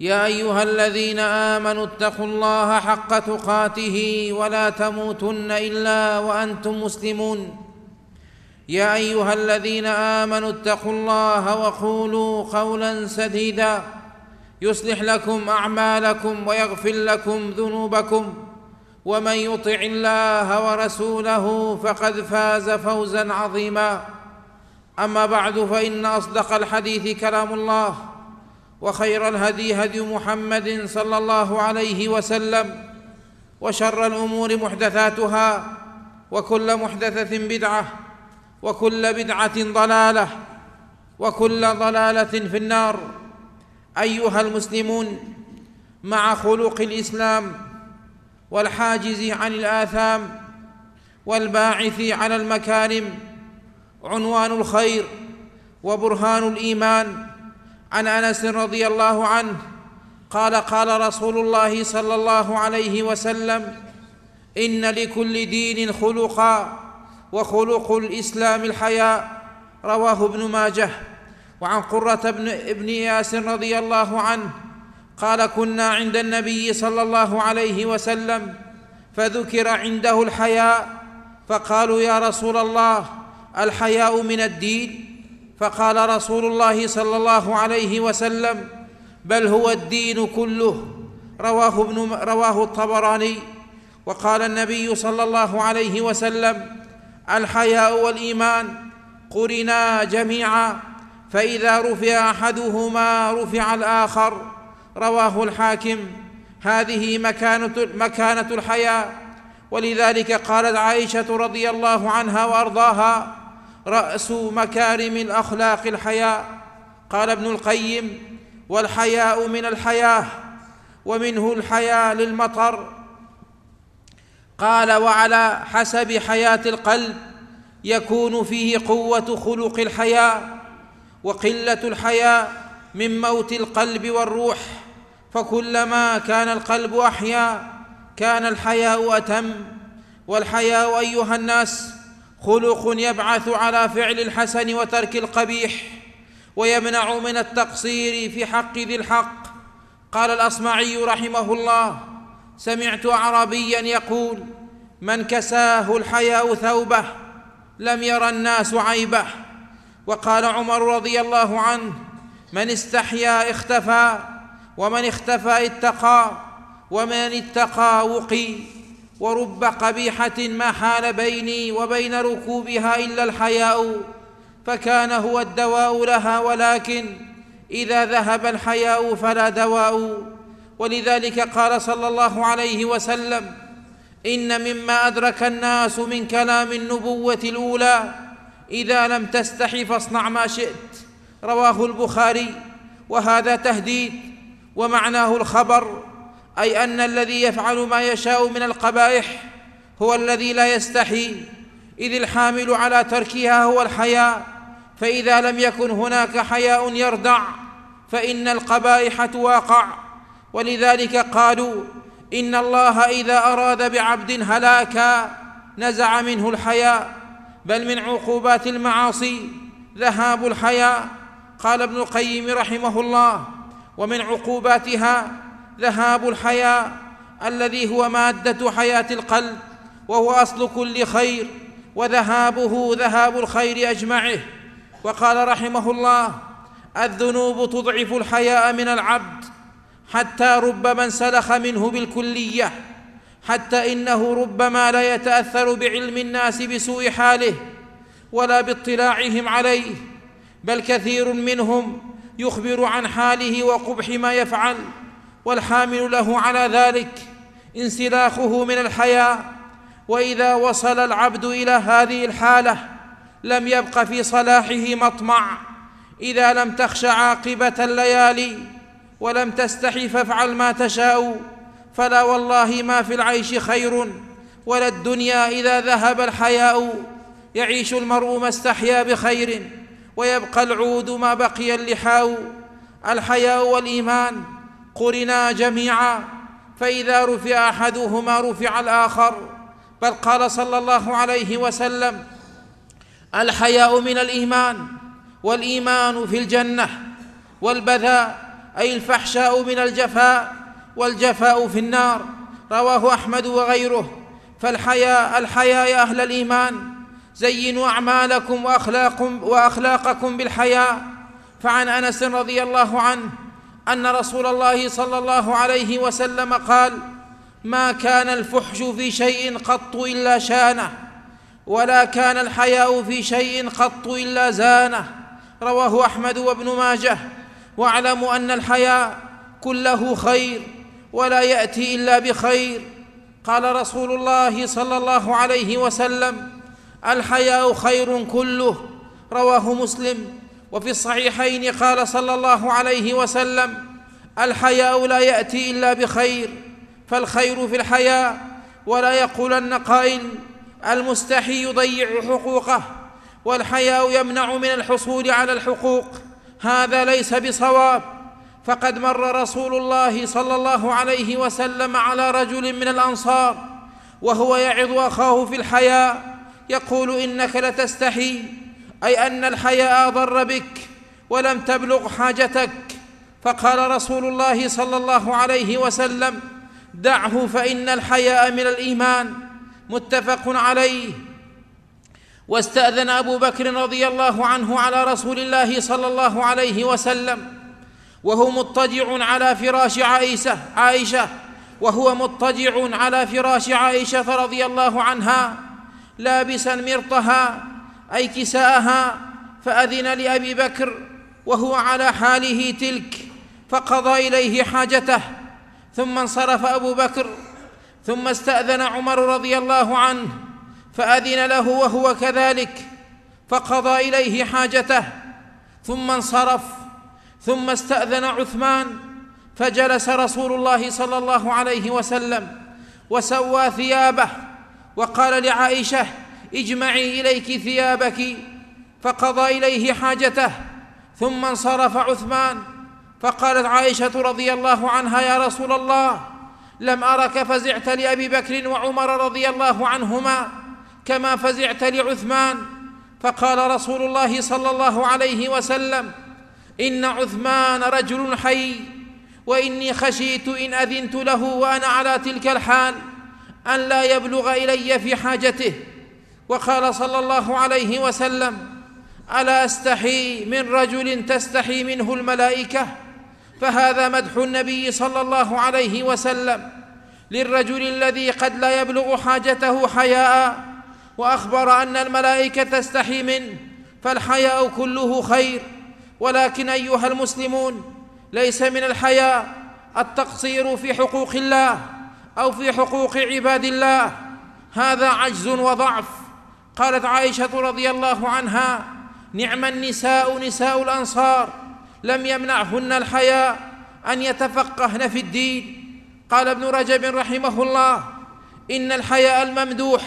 يا أيها الذين آمنوا اتقوا الله حق تقاته ولا تموتن إلا وأنتم مسلمون. يا أيها الذين آمنوا اتقوا الله وقولوا قولا سديدا. يصلح لكم أعمالكم ويغفر لكم ذنوبكم. ومن يطع الله ورسوله فقد فاز فوزا عظيما. أما بعد فإن أصدق الحديث كلام الله. وخير الهدي هدي محمد صلى الله عليه وسلم وشر الأمور محدثاتها وكل محدثة بدعة وكل بدعة ضلالة وكل ضلالة في النار. أيها المسلمون مع خلق الإسلام والحاجز عن الآثام والباعث على المكارم عنوان الخير وبرهان الإيمان عن انس رضي الله عنه قال قال رسول الله صلى الله عليه وسلم ان لكل دين خلقا وخلق الاسلام الحياء رواه ابن ماجه وعن قرة بن ابن إياس رضي الله عنه قال كنا عند النبي صلى الله عليه وسلم فذكر عنده الحياء فقالوا يا رسول الله الحياء من الدين فقال رسول الله صلى الله عليه وسلم بل هو الدين كله. رواه ابن رواه الطبراني. وقال النبي صلى الله عليه وسلم الحياء والإيمان قرنا جميعا فإذا رفع أحدهما رفع الآخر. رواه الحاكم. هذه مكانة مكانة الحياء. ولذلك قالت عائشة رضي الله عنها وأرضاها رأس مكارم الأخلاق الحياء قال ابن القيم والحياء من الحياة ومنه الحياء للمطر. قال وعلى حسب حياة القلب يكون فيه قوة خلق الحياء وقلة الحياء من موت القلب والروح. فكلما كان القلب أحيا كان الحياء أتم. والحياء أيها الناس خلق يبعث على فعل الحسن وترك القبيح ويمنع من التقصير في حق ذي الحق. قال الأصمعي رحمه الله سمعت اعرابيا يقول من كساه الحياء ثوبه لم ير الناس عيبه. وقال عمر رضي الله عنه من استحيا اختفى ومن اختفى اتقى ومن اتقى وقي. ورب قبيحة ما حال بيني وبين ركوبها إلا الحياء فكان هو الدواء لها ولكن إذا ذهب الحياء فلا دواء. ولذلك قال صلى الله عليه وسلم إن مما أدرك الناس من كلام النبوة الأولى إذا لم تستح فاصنع ما شئت. رواه البخاري وهذا تهديد ومعناه الخبر أي أن الذي يفعل ما يشاء من القبائح هو الذي لا يستحي إذ الحامل على تركها هو الحياء فإذا لم يكن هناك حياء يردع فإن القبائح تواقع. ولذلك قالوا إن الله إذا أراد بعبد هلاكا نزع منه الحياء بل من عقوبات المعاصي ذهاب الحياء. قال ابن القيم رحمه الله ومن عقوباتها ذهاب الحياء الذي هو مادة حياة القلب وهو أصل كل خير وذهابه ذهاب الخير أجمعه. وقال رحمه الله الذنوب تضعف الحياء من العبد حتى رب من سلخ منه بالكلية حتى إنه ربما لا يتأثر بعلم الناس بسوء حاله ولا باطلاعهم عليه بل كثير منهم يخبر عن حاله وقبح ما يفعل. والحامل له على ذلك انسلاخه من الحياء وإذا وصل العبد إلى هذه الحالة لم يبق في صلاحه مطمع. إذا لم تخش عاقبة الليالي ولم تستحي فافعل ما تشاء فلا والله ما في العيش خير ولا الدنيا إذا ذهب الحياء. يعيش المرء ما استحيا بخير ويبقى العود ما بقي اللحاء. الحياء والإيمان قرنا جميعا فإذا رفع أحدهما رفع الآخر. بل قال صلى الله عليه وسلم الحياء من الإيمان والإيمان في الجنة والبذاء أي الفحشاء من الجفاء والجفاء في النار. رواه أحمد وغيره. فالحياء الحياء يا أهل الإيمان زينوا أعمالكم وأخلاقكم وأخلاقكم بالحياء. فعن أنس رضي الله عنه أن رسول الله صلى الله عليه وسلم قال ما كان الفحش في شيء قط إلا شانه ولا كان الحياء في شيء قط إلا زانه. رواه أحمد وابن ماجه. واعلموا أن الحياء كله خير ولا يأتي إلا بخير. قال رسول الله صلى الله عليه وسلم الحياء خير كله. رواه مسلم. وفي الصحيحين قال صلى الله عليه وسلم الحياء لا يأتي إلا بخير فالخير في الحياء. ولا يقولن قائل المستحي يضيع حقوقه والحياء يمنع من الحصول على الحقوق هذا ليس بصواب. فقد مر رسول الله صلى الله عليه وسلم على رجل من الأنصار وهو يعظ أخاه في الحياء يقول إنك لتستحي. أي أن الحياء ضر بك ولم تبلغ حاجتك. فقال رسول الله صلى الله عليه وسلم دعه فإن الحياء من الإيمان. متفق عليه. واستأذن أبو بكر رضي الله عنه على رسول الله صلى الله عليه وسلم وهو مضطجع على فراش عائشة عائشة وهو مضطجع على فراش عائشة رضي الله عنها لابسا مرطها. أي كساءها فأذن لأبي بكر وهو على حاله تلك فقضى إليه حاجته ثم انصرف أبو بكر ثم استأذن عمر رضي الله عنه فأذن له وهو كذلك فقضى إليه حاجته ثم انصرف ثم استأذن عثمان فجلس رسول الله صلى الله عليه وسلم وسوى ثيابه وقال لعائشة اجمعي إليك ثيابك فقضى إليه حاجته. ثم انصرف عثمان فقالت عائشة رضي الله عنها يا رسول الله لم أرك فزعت لأبي بكر وعمر رضي الله عنهما كما فزعت لعثمان. فقال رسول الله صلى الله عليه وسلم إن عثمان رجل حي وإني خشيت إن أذنت له وأنا على تلك الحال أن لا يبلغ إلي في حاجته. وقال صلى الله عليه وسلم ألا أستحي من رجل تستحي منه الملائكة؟ فهذا مدح النبي صلى الله عليه وسلم. للرجل الذي قد لا يبلغ حاجته حياء وأخبر أن الملائكة تستحي منه فالحياء كله خير. ولكن أيها المسلمون ليس من الحياء التقصير في حقوق الله أو في حقوق عباد الله. هذا عجز وضعف. قالت عائشة رضي الله عنها نعم النساء نساء الأنصار لم يمنعهن الحياء أن يتفقهن في الدين. قال ابن رجب رحمه الله إن الحياء الممدوح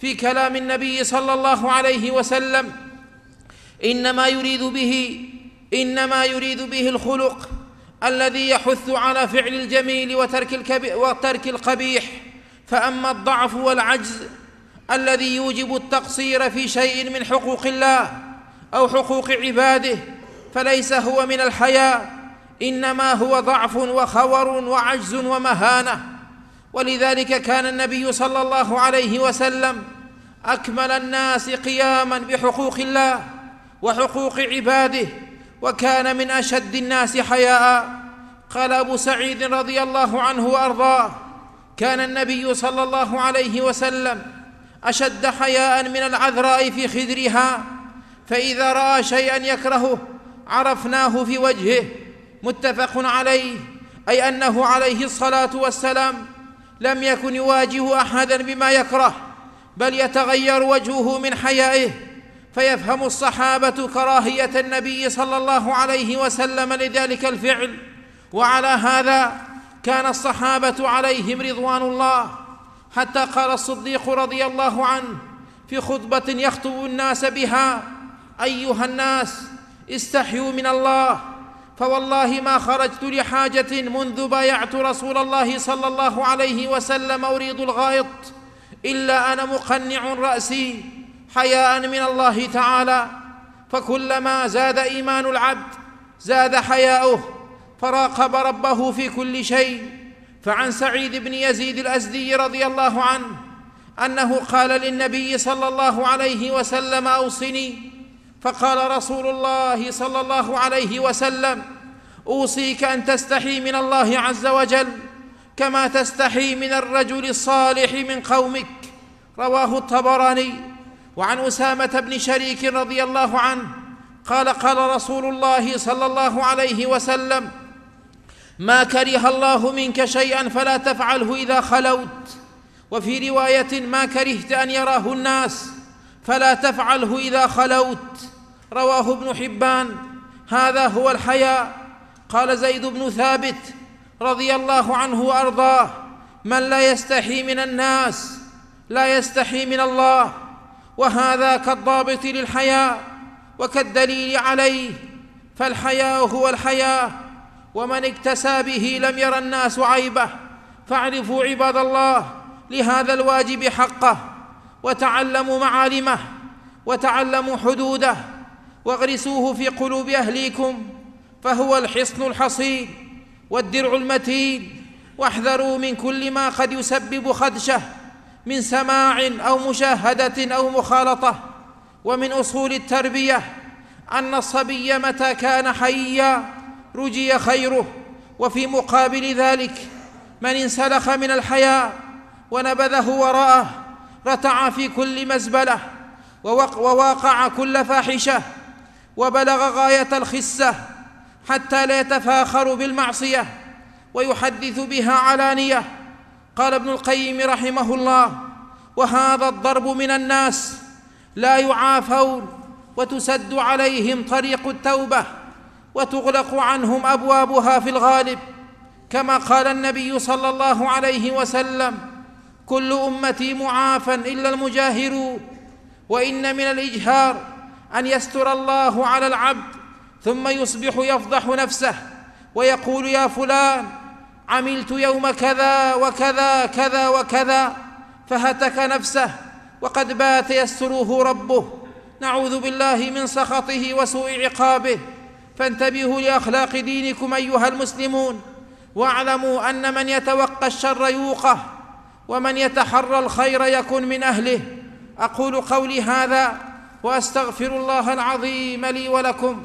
في كلام النبي صلى الله عليه وسلم إنما يريد به إنما يريد به الخلق الذي يحث على فعل الجميل وترك, وترك القبيح فأما الضعف والعجز الذي يوجب التقصير في شيء من حقوق الله أو حقوق عباده فليس هو من الحياء إنما هو ضعف وخور وعجز ومهانة. ولذلك كان النبي صلى الله عليه وسلم أكمل الناس قياما بحقوق الله وحقوق عباده وكان من أشد الناس حياء. قال أبو سعيد رضي الله عنه وأرضاه كان النبي صلى الله عليه وسلم أشد حياء من العذراء في خدرها فإذا رأى شيئا يكرهه عرفناه في وجهه متفق عليه أي أنه عليه الصلاة والسلام لم يكن يواجه احدا بما يكره بل يتغير وجهه من حيائه فيفهم الصحابة كراهية النبي صلى الله عليه وسلم لذلك الفعل. وعلى هذا كان الصحابة عليهم رضوان الله. حتى قال الصديق رضي الله عنه في خطبة يخطب الناس بها أيها الناس استحيوا من الله فوالله ما خرجت لحاجة منذ بايعت رسول الله صلى الله عليه وسلم أريد الغائط إلا أنا مقنع رأسي حياء من الله تعالى فكلما زاد إيمان العبد زاد حياؤه فراقب ربه في كل شيء فعن سعيد بن يزيد الأزدي رضي الله عنه أنه قال للنبي صلى الله عليه وسلم أوصني. فقال رسول الله صلى الله عليه وسلم أوصيك أن تستحي من الله عز وجل كما تستحي من الرجل الصالح من قومك. رواه الطبراني. وعن أسامة بن شريك رضي الله عنه قال قال رسول الله صلى الله عليه وسلم ما كره الله منك شيئا فلا تفعله إذا خلوت. وفي رواية ما كرهت أن يراه الناس فلا تفعله إذا خلوت. رواه ابن حبان. هذا هو الحياء. قال زيد بن ثابت رضي الله عنه وأرضاه من لا يستحي من الناس لا يستحي من الله. وهذا كالضابط للحياء وكالدليل عليه. فالحياء هو الحياء ومن اكتسى به لم ير الناس عيبه فاعرفوا عباد الله لهذا الواجب حقه وتعلموا معالمه وتعلموا حدوده واغرسوه في قلوب أهليكم فهو الحصن الحصين والدرع المتين واحذروا من كل ما قد يسبب خدشه من سماع أو مشاهدة أو مخالطة ومن أصول التربية أن الصبي متى كان حيا رجي خيره وفي مقابل ذلك من انسلخ من الحياء ونبذه وراءه رتع في كل مزبلة وواقع كل فاحشة وبلغ غاية الخسة حتى لا يتفاخر بالمعصية ويحدث بها علانية. قال ابن القيم رحمه الله وهذا الضرب من الناس لا يعافون وتسد عليهم طريق التوبة. وتغلق عنهم أبوابها في الغالب كما قال النبي صلى الله عليه وسلم كل أمتي معافى إلا المجاهرون وإن من الإجهار أن يستر الله على العبد ثم يصبح يفضح نفسه ويقول يا فلان عملت يوم كذا وكذا كذا وكذا فهتك نفسه وقد بات يستره ربه نعوذ بالله من سخطه وسوء عقابه فانتبهوا لأخلاق دينكم أيها المسلمون واعلموا أن من يتوقى الشر يوقه ومن يتحرى الخير يكن من أهله. أقول قولي هذا وأستغفر الله العظيم لي ولكم.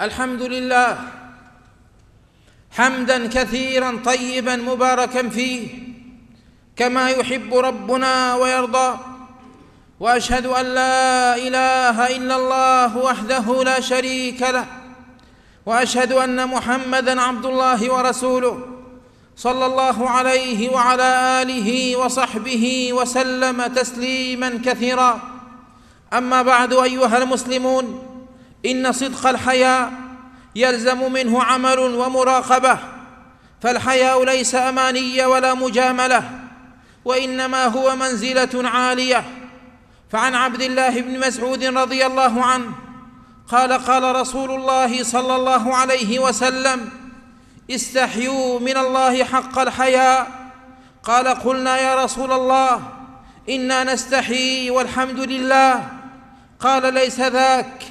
الحمد لله حمدا كثيرا طيبا مباركا فيه كما يحب ربنا ويرضى. وأشهد أن لا إله إلا الله وحده لا شريك له. وأشهد أن محمدا عبد الله ورسوله صلى الله عليه وعلى آله وصحبه وسلم تسليما كثيرا. أما بعد أيها المسلمون إن صدق الحياء يلزم منه عمل ومراقبة فالحياء ليس اماني ولا مجاملة وإنما هو منزلة عالية. فعن عبد الله بن مسعود رضي الله عنه قال قال رسول الله صلى الله عليه وسلم استحيوا من الله حق الحياء. قال قلنا يا رسول الله إنا نستحي والحمد لله. قال ليس ذاك.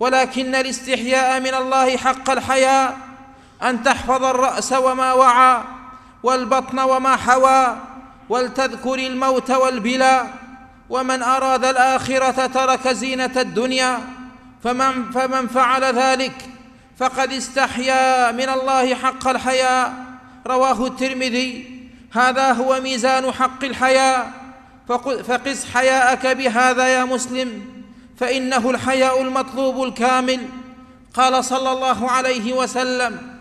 ولكن الاستحياء من الله حق الحياء أن تحفظ الرأس وما وعى والبطن وما حوى ولتذكر الموت والبلا ومن أراد الآخرة ترك زينة الدنيا فمن, فمن فعل ذلك فقد استحيا من الله حق الحياء. رواه الترمذي هذا هو ميزان حق الحياء فقس حياءك بهذا يا مسلم. فإنه الحياء المطلوب الكامل. قال صلى الله عليه وسلم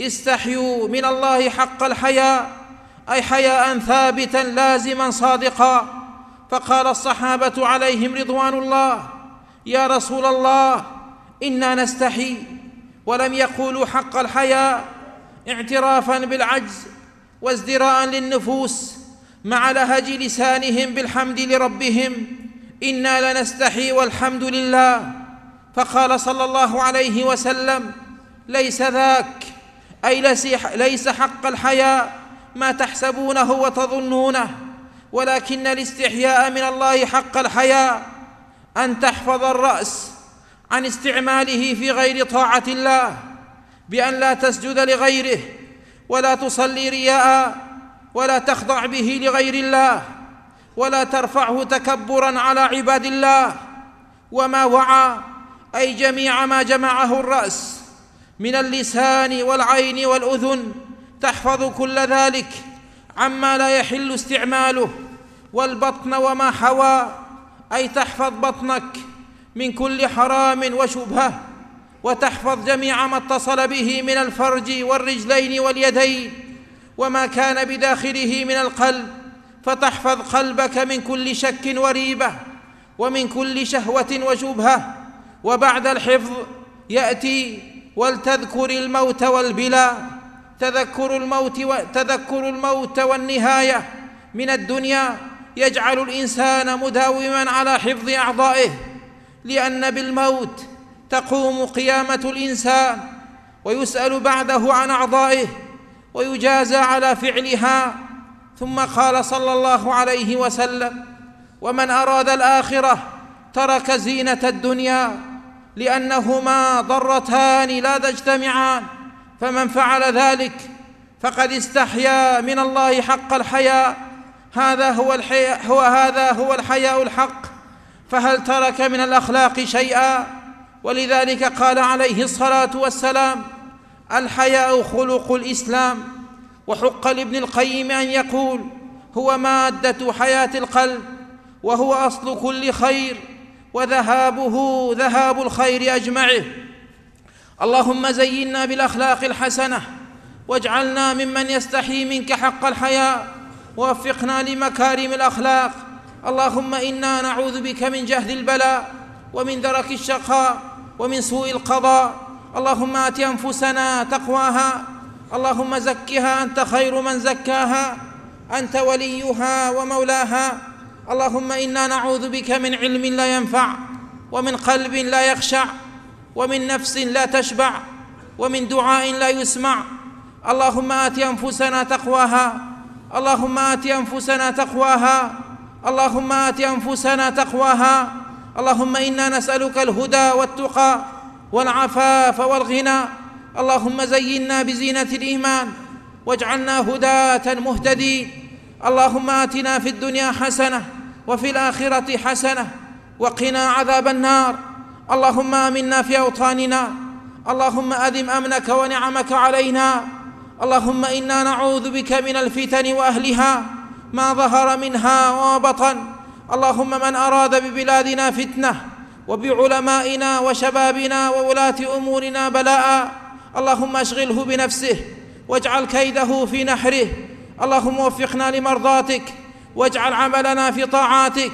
استحيوا من الله حق الحياء أي حياء ثابتا لازما صادقا. فقال الصحابة عليهم رضوان الله يا رسول الله إنا نستحي. ولم يقولوا حق الحياء اعترافا بالعجز وازدراء للنفوس مع لهج لسانهم بالحمد لربهم أنا لنستحي والحمد لله فقال صلى الله عليه وسلم ليس ذاك اي ليس حق الحياء ما تحسبونه وتظنونه ولكن الاستحياء من الله حق الحياء ان تحفظ الراس عن استعماله في غير طاعه الله بان لا تسجد لغيره ولا تصلي رياء ولا تخضع به لغير الله ولا ترفعه تكبرا على عباد الله. وما وعى أي جميع ما جمعه الرأس من اللسان والعين والأذن تحفظ كل ذلك عما لا يحل استعماله. والبطن وما حوى أي تحفظ بطنك من كل حرام وشبهة. وتحفظ جميع ما اتصل به من الفرج والرجلين واليدين وما كان بداخله من القلب. فتحفظ قلبك من كل شك وريبة ومن كل شهوة وشبهه وبعد الحفظ يأتي ولتذكر الموت والبلا. تذكر الموت و... تذكر الموت والنهاية. من الدنيا يجعل الإنسان مداوما على حفظ أعضائه. لأن بالموت تقوم قيامة الإنسان. ويسأل بعده عن أعضائه. ويجازى على فعلها. ثم قال صلى الله عليه وسلم ومن أراد الآخرة ترك زينة الدنيا لأنهما ضرتان لا تجتمعان فمن فعل ذلك فقد استحيا من الله حق الحياء. هذا هو الحياء هو هذا هو الحياء الحق. فهل ترك من الأخلاق شيئا؟ ولذلك قال عليه الصلاة والسلام الحياء خلق الإسلام. وحق لابن القيم أن يقول هو مادة حياة القلب وهو أصل كل خير وذهابه ذهاب الخير أجمعه. اللهم زينا بالأخلاق الحسنة واجعلنا ممن يستحي منك حق الحياء ووفقنا لمكارم الأخلاق. اللهم إنا نعوذ بك من جهد البلاء ومن درك الشقاء ومن سوء القضاء. اللهم آت أنفسنا تقواها اللهم زكها أنت خير من زكاها أنت وليها ومولاها. اللهم إنا نعوذ بك من علم لا ينفع ومن قلب لا يخشع ومن نفس لا تشبع ومن دعاء لا يسمع. اللهم آت أنفسنا تقواها اللهم آت أنفسنا تقواها اللهم آت أنفسنا تقواها. اللهم إنا نسألك الهدى والتقى والعفاف والغنى. اللهم زينا بزينة الإيمان واجعلنا هداة مهتدين. اللهم آتنا في الدنيا حسنة وفي الآخرة حسنة وقنا عذاب النار. اللهم آمنا في أوطاننا. اللهم آدم أمنك ونعمك علينا. اللهم إنا نعوذ بك من الفتن وأهلها ما ظهر منها وبطن اللهم من أراد ببلادنا فتنة وبعلمائنا وشبابنا وولاة أمورنا بلاء. اللهم اشغله بنفسه واجعل كيده في نحره. اللهم وفقنا لمرضاتك واجعل عملنا في طاعاتك.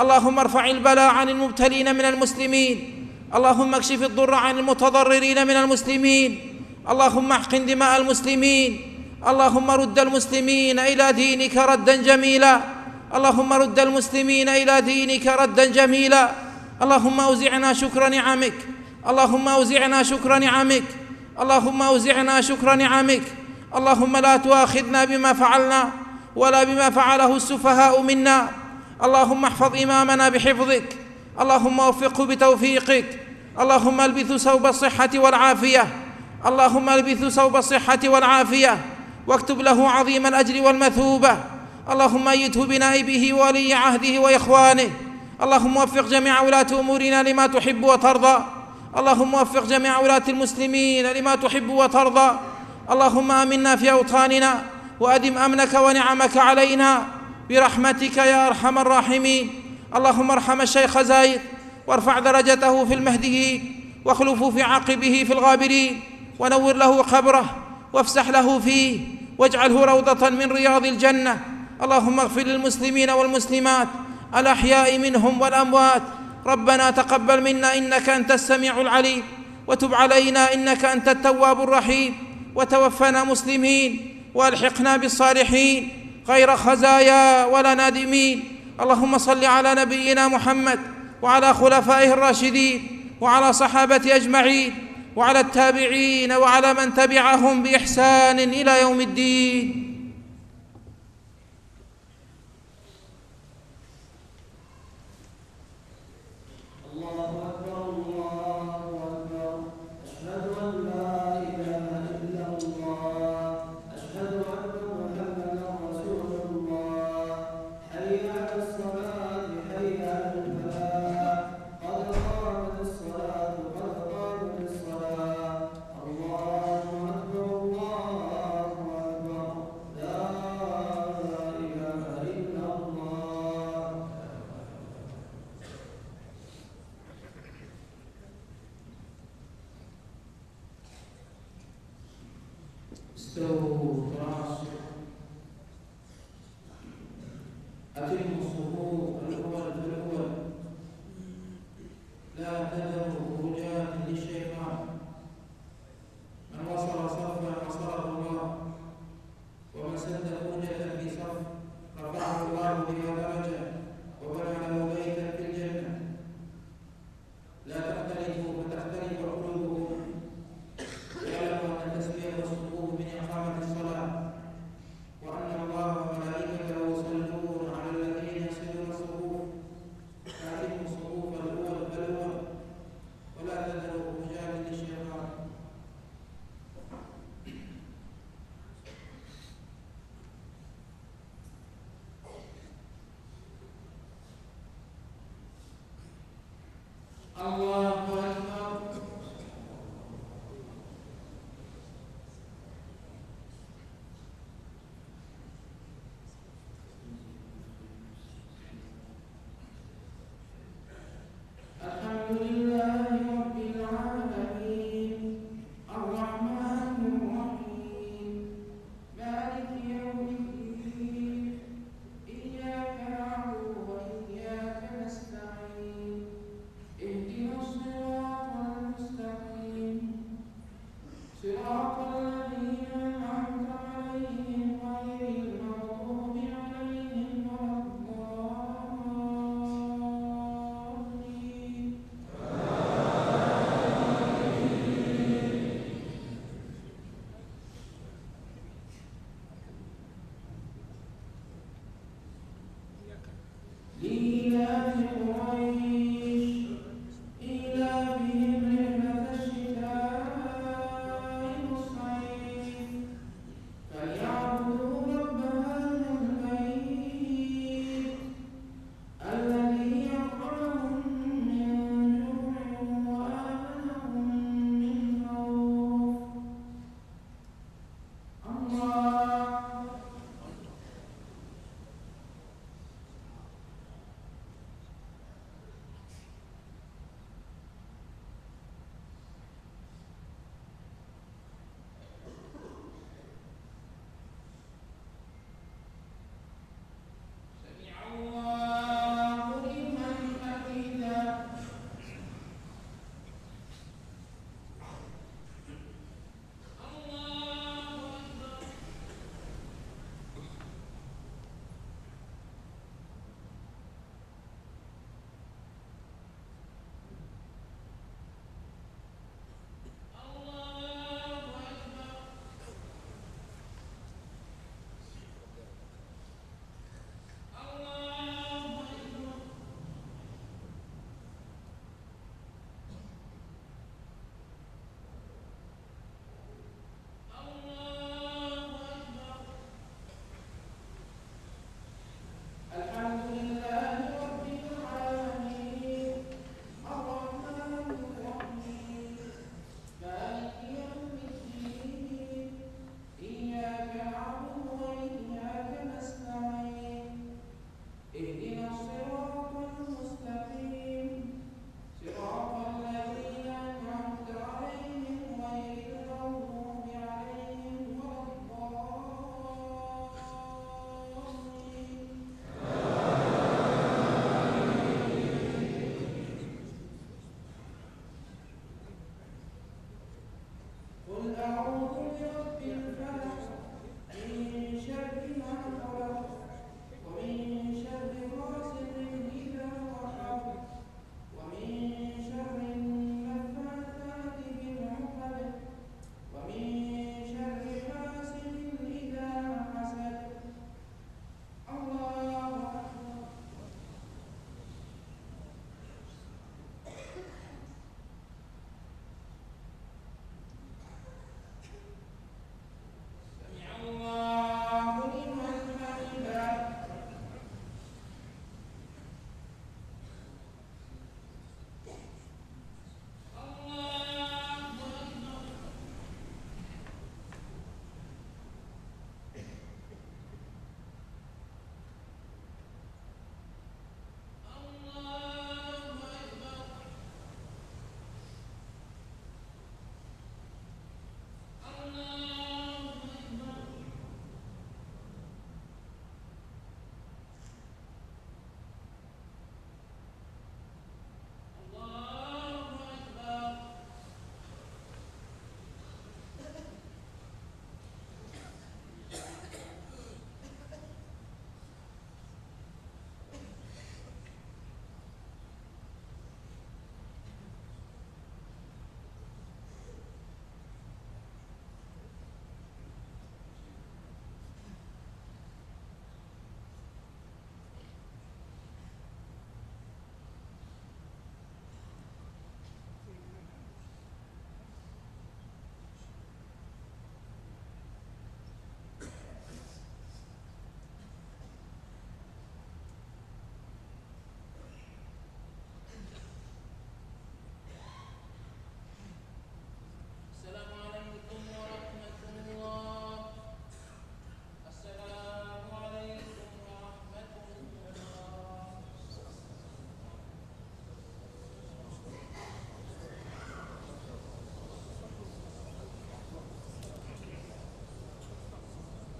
اللهم ارفع البلاء عن المبتلين من المسلمين. اللهم اكشف الضر عن المتضررين من المسلمين. اللهم احقن دماء المسلمين. اللهم رد المسلمين إلى دينك ردا جميلا. اللهم رد المسلمين إلى دينك ردا جميلا. اللهم أوزعنا شكر نعمك. اللهم أوزعنا شكر نعمك. اللهم اوزعنا شكر نعمك. اللهم لا تؤاخذنا بما فعلنا ولا بما فعله السفهاء منا. اللهم احفظ إمامنا بحفظك. اللهم وفقه بتوفيقك. اللهم البث ثوب الصحة والعافية. اللهم البث ثوب الصحة والعافية. واكتب له عظيم الأجر والمثوبة. اللهم أيده بنائبه وولي عهده وإخوانه. اللهم وفق جميع ولاة أمورنا لما تحب وترضى. اللهم وفق جميع ولاة المسلمين لما تحب وترضى. اللهم آمنا في أوطاننا وأدم أمنك ونعمك علينا. برحمتك يا أرحم الراحمين. اللهم ارحم الشيخ زايد وارفع درجته في المهديين واخلفه في عقبه في الغابرين ونور له قبره وافسح له فيه واجعله روضة من رياض الجنة. اللهم اغفر للمسلمين والمسلمات الأحياء منهم والأموات ربنا تقبل منا إنك أنت السميع العليم وتب علينا إنك أنت التواب الرحيم وتوفنا مسلمين وألحقنا بالصالحين غير خزايا ولا نادمين. اللهم صل على نبينا محمد وعلى خلفائه الراشدين وعلى صحابته أجمعين وعلى التابعين وعلى من تبعهم بإحسان إلى يوم الدين.